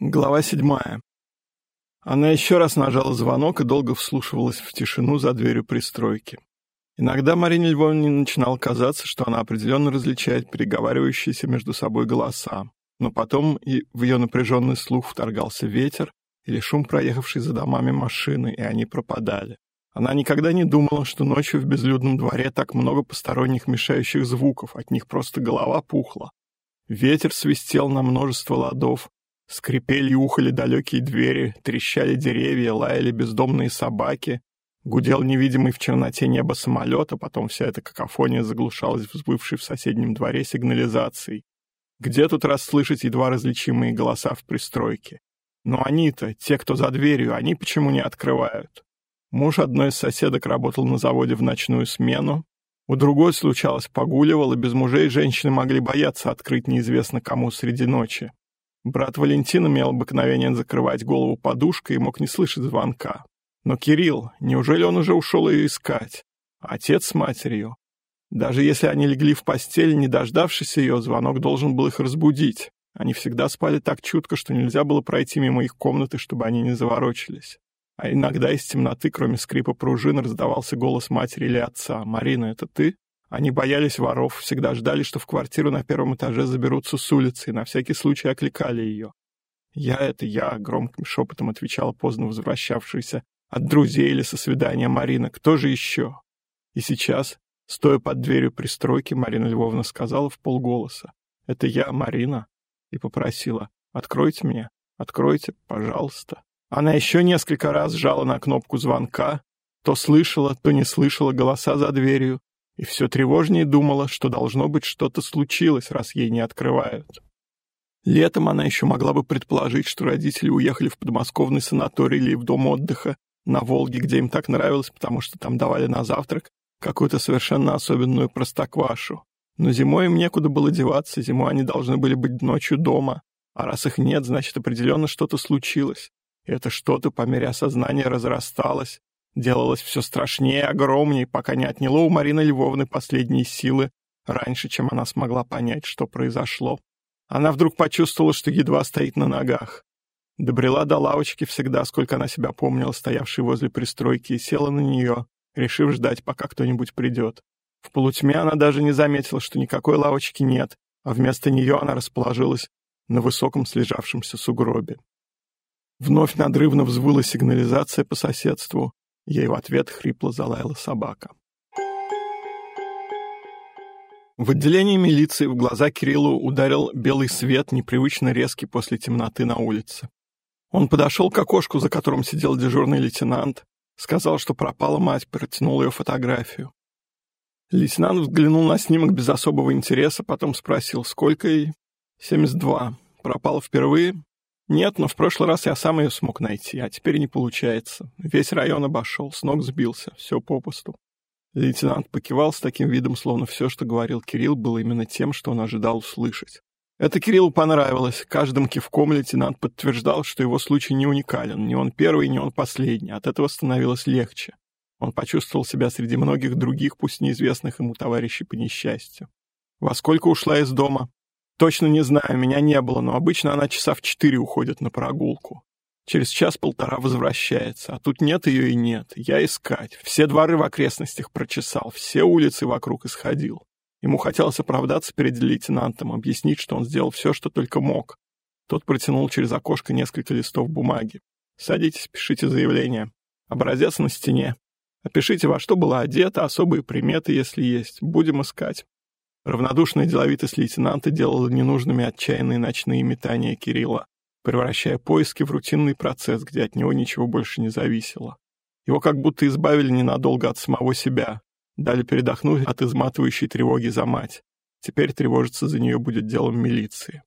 Глава седьмая. Она еще раз нажала звонок и долго вслушивалась в тишину за дверью пристройки. Иногда Марине Львовне начинало казаться, что она определенно различает переговаривающиеся между собой голоса, но потом и в ее напряженный слух вторгался ветер или шум проехавшей за домами машины, и они пропадали. Она никогда не думала, что ночью в безлюдном дворе так много посторонних мешающих звуков, от них просто голова пухла. Ветер свистел на множество ладов, Скрипели и ухали далекие двери, трещали деревья, лаяли бездомные собаки, гудел невидимый в черноте небо самолета, потом вся эта какофония заглушалась взбывшей в соседнем дворе сигнализацией. Где тут расслышать едва различимые голоса в пристройке? Но они-то, те, кто за дверью, они почему не открывают? Муж одной из соседок работал на заводе в ночную смену, у другой, случалось, погуливал, и без мужей женщины могли бояться открыть неизвестно кому среди ночи. Брат Валентин имел обыкновение закрывать голову подушкой и мог не слышать звонка. Но Кирилл, неужели он уже ушел ее искать? Отец с матерью. Даже если они легли в постель, не дождавшись ее, звонок должен был их разбудить. Они всегда спали так чутко, что нельзя было пройти мимо их комнаты, чтобы они не заворочились. А иногда из темноты, кроме скрипа пружин, раздавался голос матери или отца. «Марина, это ты?» Они боялись воров, всегда ждали, что в квартиру на первом этаже заберутся с улицы, и на всякий случай окликали ее. «Я — это я», — громким шепотом отвечала поздно возвращавшаяся от друзей или со свидания Марина. «Кто же еще?» И сейчас, стоя под дверью пристройки, Марина Львовна сказала в полголоса. «Это я, Марина», и попросила. «Откройте мне, откройте, пожалуйста». Она еще несколько раз жала на кнопку звонка, то слышала, то не слышала голоса за дверью, и все тревожнее думала, что должно быть что-то случилось, раз ей не открывают. Летом она еще могла бы предположить, что родители уехали в подмосковный санаторий или в дом отдыха на Волге, где им так нравилось, потому что там давали на завтрак какую-то совершенно особенную простоквашу. Но зимой им некуда было деваться, зимой они должны были быть ночью дома, а раз их нет, значит, определенно что-то случилось. И это что-то по мере осознания разрасталось, делалось все страшнее, огромнее, пока не отняло у Марины Львовны последние силы, раньше, чем она смогла понять, что произошло. Она вдруг почувствовала, что едва стоит на ногах. Добрела до лавочки всегда, сколько она себя помнила, стоявшей возле пристройки, и села на нее, решив ждать, пока кто-нибудь придет. В полутьме она даже не заметила, что никакой лавочки нет, а вместо нее она расположилась на высоком слежавшемся сугробе. Вновь надрывно взвыла сигнализация по соседству. Ей в ответ хрипло залаяла собака. В отделении милиции в глаза Кириллу ударил белый свет, непривычно резкий после темноты на улице. Он подошел к окошку, за которым сидел дежурный лейтенант, сказал, что пропала мать, протянул ее фотографию. Лейтенант взглянул на снимок без особого интереса, потом спросил, сколько ей? «Семьдесят два. Пропала впервые?» Нет, но в прошлый раз я сам ее смог найти, а теперь не получается. Весь район обошел, с ног сбился, все попусту. Лейтенант покивал с таким видом, словно все, что говорил Кирилл, было именно тем, что он ожидал услышать. Это Кириллу понравилось. Каждым кивком лейтенант подтверждал, что его случай не уникален. Ни он первый, ни он последний. От этого становилось легче. Он почувствовал себя среди многих других, пусть неизвестных ему товарищей по несчастью. Во сколько ушла из дома? Точно не знаю, меня не было, но обычно она часа в четыре уходит на прогулку. Через час-полтора возвращается, а тут нет ее и нет. Я искать. Все дворы в окрестностях прочесал, все улицы вокруг исходил. Ему хотелось оправдаться перед лейтенантом, объяснить, что он сделал все, что только мог. Тот протянул через окошко несколько листов бумаги. «Садитесь, пишите заявление. Образец на стене. Опишите, во что была одета, особые приметы, если есть. Будем искать. Равнодушная деловитость лейтенанта делала ненужными отчаянные ночные метания Кирилла, превращая поиски в рутинный процесс, где от него ничего больше не зависело. Его как будто избавили ненадолго от самого себя, дали передохнуть от изматывающей тревоги за мать. Теперь тревожиться за нее будет делом милиции.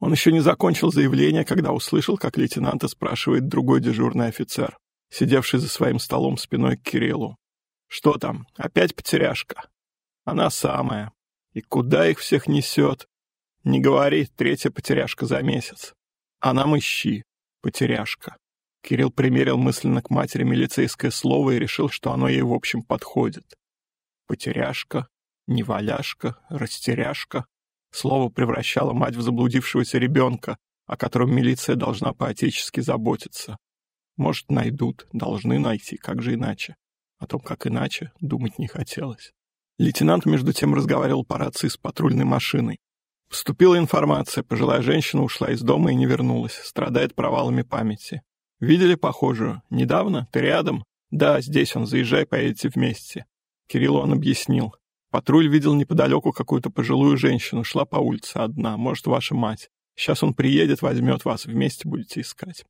Он еще не закончил заявление, когда услышал, как лейтенанта спрашивает другой дежурный офицер, сидевший за своим столом спиной к Кириллу. «Что там? Опять потеряшка?» «Она самая. И куда их всех несет? Не говори, третья потеряшка за месяц. А нам ищи, потеряшка. Кирилл примерил мысленно к матери милицейское слово и решил, что оно ей в общем подходит. Потеряшка, неваляшка, растеряшка. Слово превращало мать в заблудившегося ребенка, о котором милиция должна по-отечески заботиться. Может, найдут, должны найти, как же иначе. О том, как иначе, думать не хотелось. Лейтенант, между тем, разговаривал по рации с патрульной машиной. Поступила информация, пожилая женщина ушла из дома и не вернулась, страдает провалами памяти. Видели похожую? Недавно? Ты рядом? Да, здесь он, заезжай, поедете вместе. Кириллу он объяснил. Патруль видел неподалеку какую-то пожилую женщину, шла по улице одна, может, ваша мать. Сейчас он приедет, возьмет вас, вместе будете искать.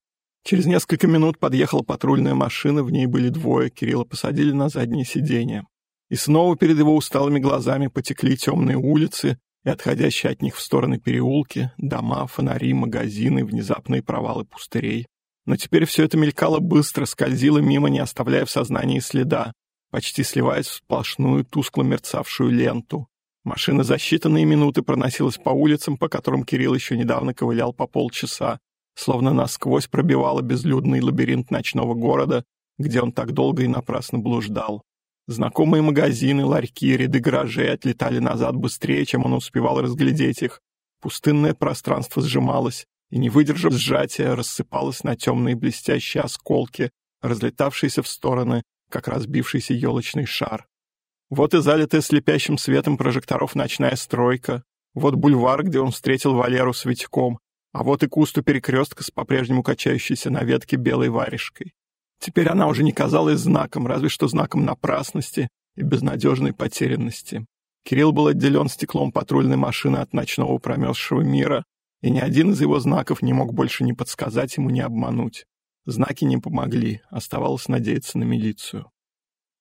Через несколько минут подъехала патрульная машина, в ней были двое, Кирилла посадили на заднее сиденье. И снова перед его усталыми глазами потекли темные улицы и отходящие от них в стороны переулки, дома, фонари, магазины, внезапные провалы пустырей. Но теперь все это мелькало быстро, скользило мимо, не оставляя в сознании следа, почти сливаясь в сплошную тускло мерцавшую ленту. Машина за считанные минуты проносилась по улицам, по которым Кирилл еще недавно ковылял по полчаса, словно насквозь пробивала безлюдный лабиринт ночного города, где он так долго и напрасно блуждал. Знакомые магазины, ларьки, ряды гаражей отлетали назад быстрее, чем он успевал разглядеть их. Пустынное пространство сжималось, и, не выдержав сжатия, рассыпалось на темные блестящие осколки, разлетавшиеся в стороны, как разбившийся елочный шар. Вот и залитая слепящим светом прожекторов ночная стройка, вот бульвар, где он встретил Валеру с Витьком, а вот и куст у перекрестка с по-прежнему качающейся на ветке белой варежкой. Теперь она уже не казалась знаком, разве что знаком напрасности и безнадежной потерянности. Кирилл был отделен стеклом патрульной машины от ночного промерзшего мира, и ни один из его знаков не мог больше ни подсказать ему, ни обмануть. Знаки не помогли, оставалось надеяться на милицию.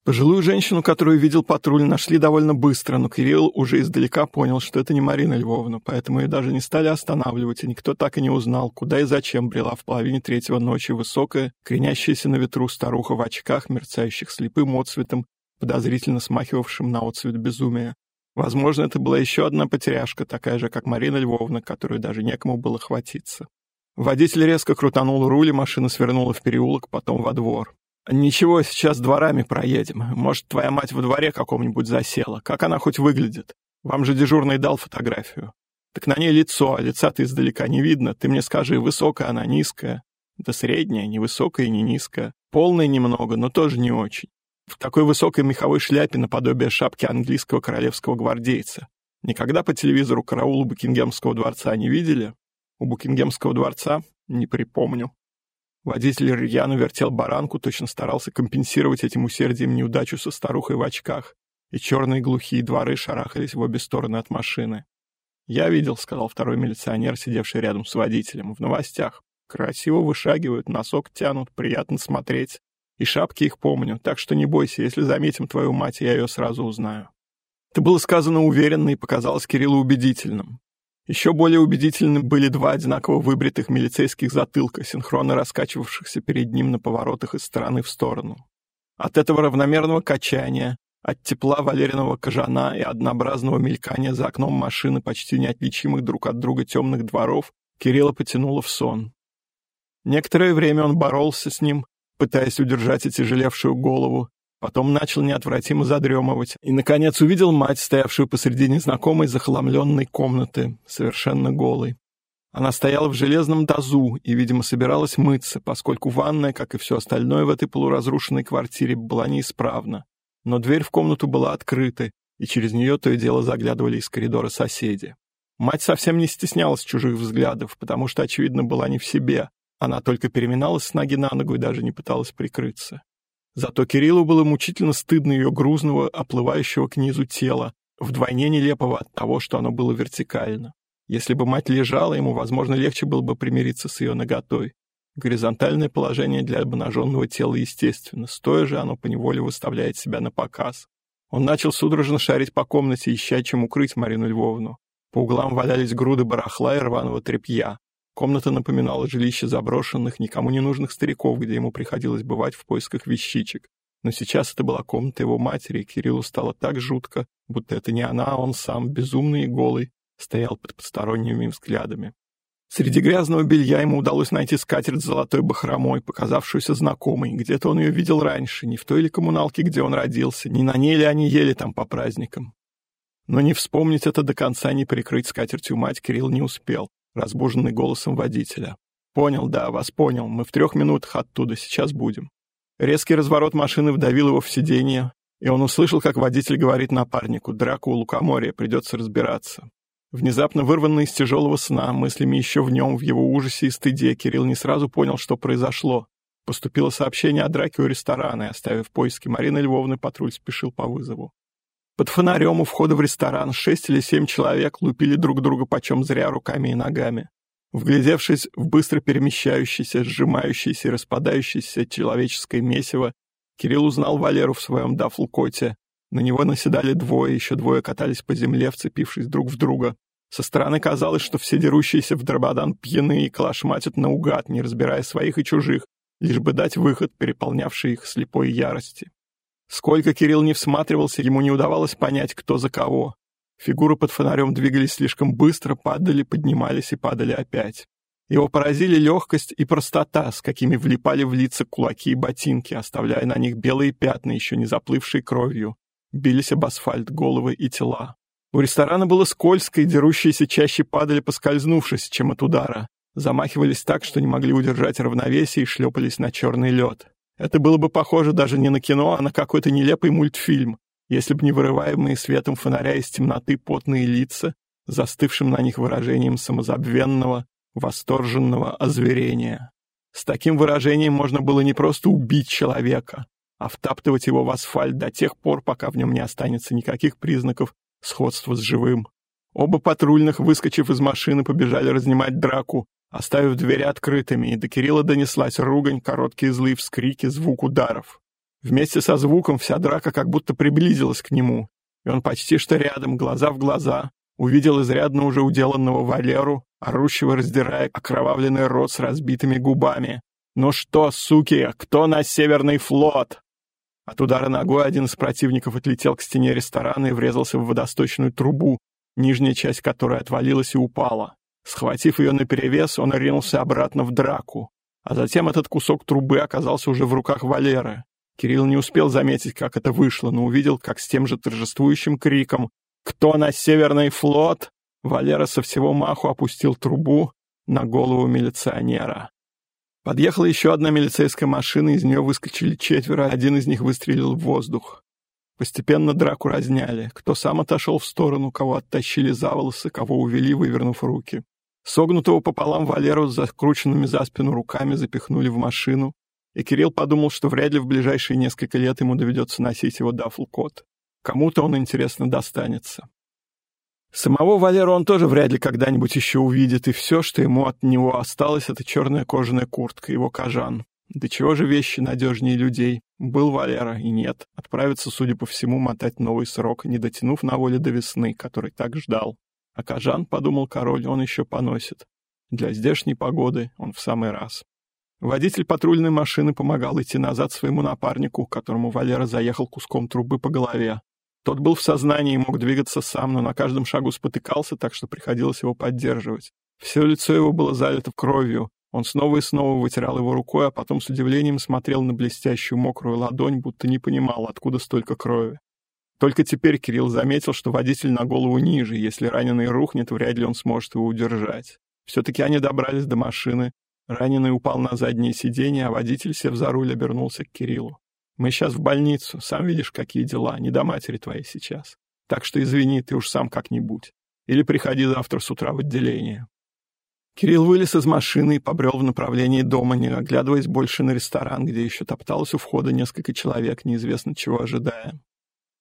Пожилую женщину, которую видел патруль, нашли довольно быстро, но Кирилл уже издалека понял, что это не Марина Львовна, поэтому ее даже не стали останавливать, и никто так и не узнал, куда и зачем брела в половине третьего ночи высокая, кренящаяся на ветру старуха в очках, мерцающих слепым отцветом, подозрительно смахивавшим на отцвет безумия. Возможно, это была еще одна потеряшка, такая же, как Марина Львовна, которую даже некому было хватиться. Водитель резко крутанул руль, и машина свернула в переулок, потом во двор. «Ничего, сейчас дворами проедем. Может, твоя мать во дворе каком-нибудь засела. Как она хоть выглядит? Вам же дежурный дал фотографию. Так на ней лицо, а лица-то издалека не видно. Ты мне скажи, высокая она, низкая?» «Да средняя, не высокая и не низкая. Полная немного, но тоже не очень. В такой высокой меховой шляпе наподобие шапки английского королевского гвардейца. Никогда по телевизору караул Букингемского дворца не видели? У Букингемского дворца? Не припомню. Водитель рьяно вертел баранку, точно старался компенсировать этим усердием неудачу со старухой в очках, и черные глухие дворы шарахались в обе стороны от машины. «Я видел», — сказал второй милиционер, сидевший рядом с водителем, — «в новостях. Красиво вышагивают, носок тянут, приятно смотреть. И шапки их помню, так что не бойся, если заметим твою мать, я ее сразу узнаю». Это было сказано уверенно и показалось Кириллу убедительным. Еще более убедительны были два одинаково выбритых милицейских затылка, синхронно раскачивавшихся перед ним на поворотах из стороны в сторону. От этого равномерного качания, от тепла валериного кожана и однообразного мелькания за окном машины почти неотличимых друг от друга темных дворов Кирилла потянуло в сон. Некоторое время он боролся с ним, пытаясь удержать отяжелевшую голову, Потом начал неотвратимо задремывать и, наконец, увидел мать, стоявшую посреди незнакомой захламленной комнаты, совершенно голой. Она стояла в железном дозу и, видимо, собиралась мыться, поскольку ванная, как и все остальное в этой полуразрушенной квартире, была неисправна. Но дверь в комнату была открыта, и через нее то и дело заглядывали из коридора соседи. Мать совсем не стеснялась чужих взглядов, потому что, очевидно, была не в себе. Она только переминалась с ноги на ногу и даже не пыталась прикрыться. Зато Кириллу было мучительно стыдно ее грузного, оплывающего к низу тела, вдвойне нелепого от того, что оно было вертикально. Если бы мать лежала, ему, возможно, легче было бы примириться с ее наготой. Горизонтальное положение для обнаженного тела естественно, стоя же оно поневоле выставляет себя на показ. Он начал судорожно шарить по комнате, ища чем укрыть Марину Львовну. По углам валялись груды барахла и рваного тряпья. Комната напоминала жилище заброшенных, никому не нужных стариков, где ему приходилось бывать в поисках вещичек. Но сейчас это была комната его матери, и Кириллу стало так жутко, будто это не она, а он сам, безумный и голый, стоял под посторонними взглядами. Среди грязного белья ему удалось найти скатерть с золотой бахромой, показавшуюся знакомой. Где-то он ее видел раньше, не в той ли коммуналке, где он родился, не на ней ли они ели там по праздникам. Но не вспомнить это до конца, не прикрыть скатертью мать Кирилл не успел. Разбуженный голосом водителя. «Понял, да, вас понял. Мы в трех минутах оттуда, сейчас будем». Резкий разворот машины вдавил его в сиденье, и он услышал, как водитель говорит напарнику, драку у лукоморья, придется разбираться. Внезапно вырванный из тяжелого сна, мыслями еще в нем, в его ужасе и стыде, Кирилл не сразу понял, что произошло. Поступило сообщение о драке у ресторана, и, оставив поиски Марины Львовны, патруль спешил по вызову. Под фонарем у входа в ресторан шесть или семь человек лупили друг друга почем зря руками и ногами. Вглядевшись в быстро перемещающееся, сжимающееся и распадающееся человеческое месиво, Кирилл узнал Валеру в своем дафлкоте. На него наседали двое, еще двое катались по земле, вцепившись друг в друга. Со стороны казалось, что все дерущиеся в дрободан пьяны и калашматят наугад, не разбирая своих и чужих, лишь бы дать выход, переполнявший их слепой ярости. Сколько Кирилл не всматривался, ему не удавалось понять, кто за кого. Фигуры под фонарем двигались слишком быстро, падали, поднимались и падали опять. Его поразили легкость и простота, с какими влипали в лица кулаки и ботинки, оставляя на них белые пятна, еще не заплывшие кровью. Бились об асфальт головы и тела. У ресторана было скользко, и дерущиеся чаще падали, поскользнувшись, чем от удара. Замахивались так, что не могли удержать равновесие и шлепались на черный лед. Это было бы похоже даже не на кино, а на какой-то нелепый мультфильм, если бы не вырываемые светом фонаря из темноты потные лица, застывшим на них выражением самозабвенного, восторженного озверения. С таким выражением можно было не просто убить человека, а втаптывать его в асфальт до тех пор, пока в нем не останется никаких признаков сходства с живым. Оба патрульных, выскочив из машины, побежали разнимать драку, оставив двери открытыми, и до Кирилла донеслась ругань, короткие злые вскрики, звук ударов. Вместе со звуком вся драка как будто приблизилась к нему, и он почти что рядом, глаза в глаза, увидел изрядно уже уделанного Валеру, орущего, раздирая окровавленный рот с разбитыми губами. «Ну что, суки, кто на Северный флот?» От удара ногой один из противников отлетел к стене ресторана и врезался в водосточную трубу, нижняя часть которой отвалилась и упала. Схватив ее наперевес, он ринулся обратно в драку. А затем этот кусок трубы оказался уже в руках Валеры. Кирилл не успел заметить, как это вышло, но увидел, как с тем же торжествующим криком «Кто на Северный флот?» Валера со всего маху опустил трубу на голову милиционера. Подъехала еще одна милицейская машина, из нее выскочили четверо, один из них выстрелил в воздух. Постепенно драку разняли. Кто сам отошел в сторону, кого оттащили за волосы, кого увели, вывернув руки. Согнутого пополам Валеру с закрученными за спину руками запихнули в машину, и Кирилл подумал, что вряд ли в ближайшие несколько лет ему доведется носить его дафл-кот. Кому-то он, интересно, достанется. Самого Валеру он тоже вряд ли когда-нибудь еще увидит, и все, что ему от него осталось, это черная кожаная куртка, его кожан. Да чего же вещи надежнее людей? Был Валера, и нет. Отправится, судя по всему, мотать новый срок, не дотянув на воле до весны, который так ждал. А Кажан, подумал король, он еще поносит. Для здешней погоды он в самый раз. Водитель патрульной машины помогал идти назад своему напарнику, которому Валера заехал куском трубы по голове. Тот был в сознании и мог двигаться сам, но на каждом шагу спотыкался, так что приходилось его поддерживать. Все лицо его было залито кровью. Он снова и снова вытирал его рукой, а потом с удивлением смотрел на блестящую мокрую ладонь, будто не понимал, откуда столько крови. Только теперь Кирилл заметил, что водитель на голову ниже, если раненый рухнет, вряд ли он сможет его удержать. Все-таки они добрались до машины. Раненый упал на заднее сиденье, а водитель, сев за руль, обернулся к Кириллу. «Мы сейчас в больницу, сам видишь, какие дела, не до матери твоей сейчас. Так что извини, ты уж сам как-нибудь. Или приходи завтра с утра в отделение». Кирилл вылез из машины и побрел в направлении дома, не оглядываясь больше на ресторан, где еще топталось у входа несколько человек, неизвестно чего ожидая.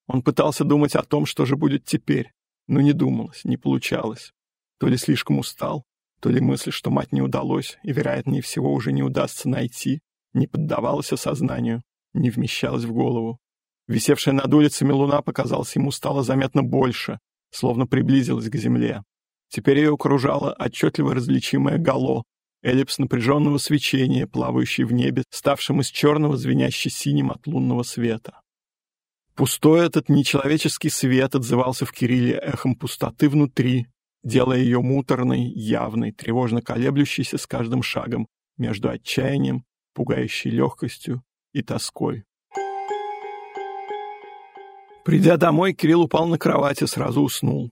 Он пытался думать о том, что же будет теперь, но не думалось, не получалось. То ли слишком устал, то ли мысль, что мать не удалось и, вероятнее всего, уже не удастся найти, не поддавалась осознанию, не вмещалась в голову. Висевшая над улицами луна показалась ему стало заметно больше, словно приблизилась к земле. Теперь ее окружало отчетливо различимое гало, эллипс напряженного свечения, плавающий в небе, ставшим из черного звеняще синим от лунного света. Пустой этот нечеловеческий свет отзывался в Кирилле эхом пустоты внутри, делая ее муторной, явной, тревожно колеблющейся с каждым шагом между отчаянием, пугающей легкостью и тоской. Придя домой, Кирилл упал на кровать и сразу уснул.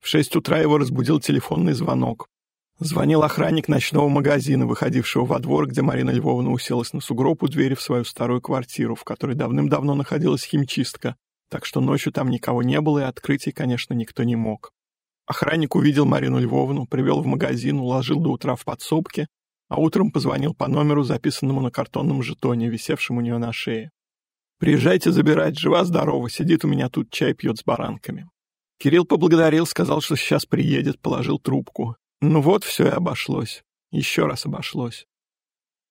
В шесть утра его разбудил телефонный звонок. Звонил охранник ночного магазина, выходившего во двор, где Марина Львовна уселась на сугроб у двери в свою старую квартиру, в которой давным-давно находилась химчистка, так что ночью там никого не было и открытий, конечно, никто не мог. Охранник увидел Марину Львовну, привел в магазин, уложил до утра в подсобке, а утром позвонил по номеру, записанному на картонном жетоне, висевшем у нее на шее. «Приезжайте забирать, жива-здорова, сидит у меня тут, чай пьет с баранками». Кирилл поблагодарил, сказал, что сейчас приедет, положил трубку. Ну вот, все и обошлось. Еще раз обошлось.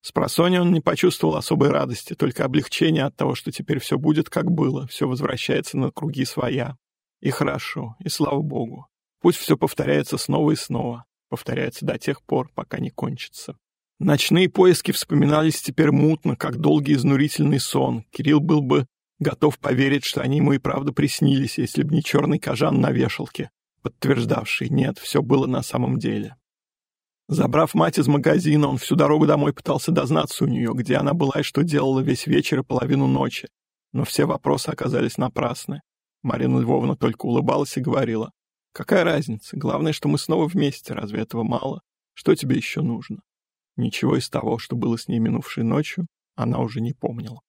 С просонья он не почувствовал особой радости, только облегчение от того, что теперь все будет как было, все возвращается на круги своя. И хорошо, и слава богу. Пусть все повторяется снова и снова, повторяется до тех пор, пока не кончится. Ночные поиски вспоминались теперь мутно, как долгий изнурительный сон. Кирилл был бы готов поверить, что они ему и правда приснились, если б не черный кожан на вешалке, подтверждавший, нет, все было на самом деле. Забрав мать из магазина, он всю дорогу домой пытался дознаться у нее, где она была и что делала весь вечер и половину ночи. Но все вопросы оказались напрасны. Марина Львовна только улыбалась и говорила, «Какая разница? Главное, что мы снова вместе. Разве этого мало? Что тебе еще нужно?» Ничего из того, что было с ней минувшей ночью, она уже не помнила.